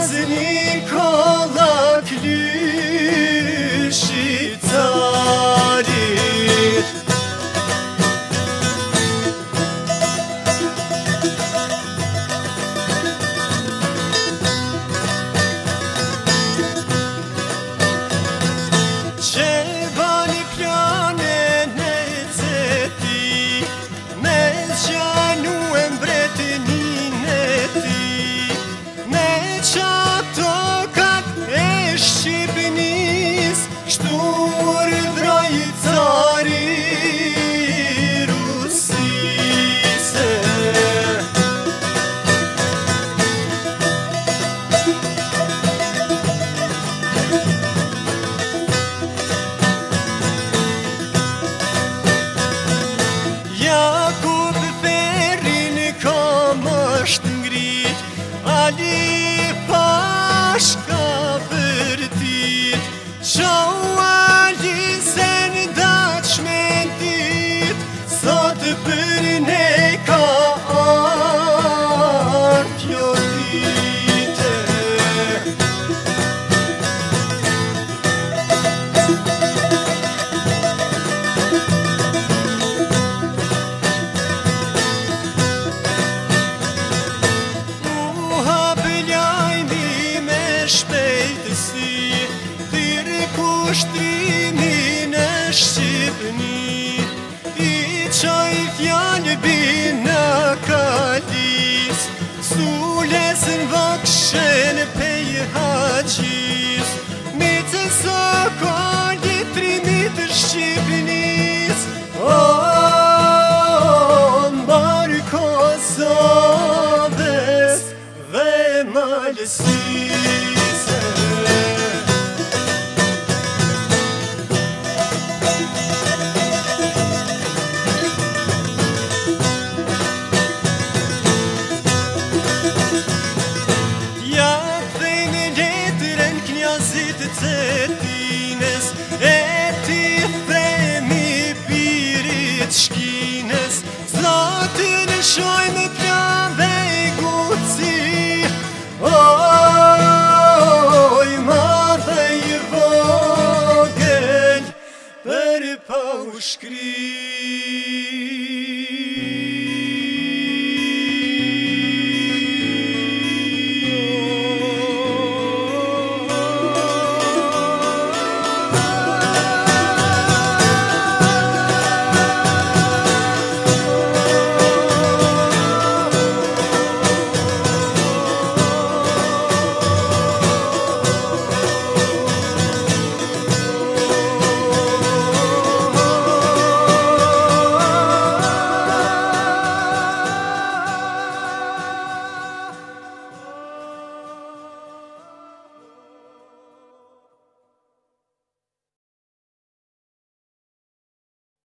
Brasileiro. Bina kallis Sules në vak shenë Pe i haqis Mitës sako Një primit të shqipnis Oh, oh, oh Dhe më E ti femi pirit shkinës Zlatë në shojnë për janë dhe i guci Oj, i marrë dhe i vogënjë Për pa u shkri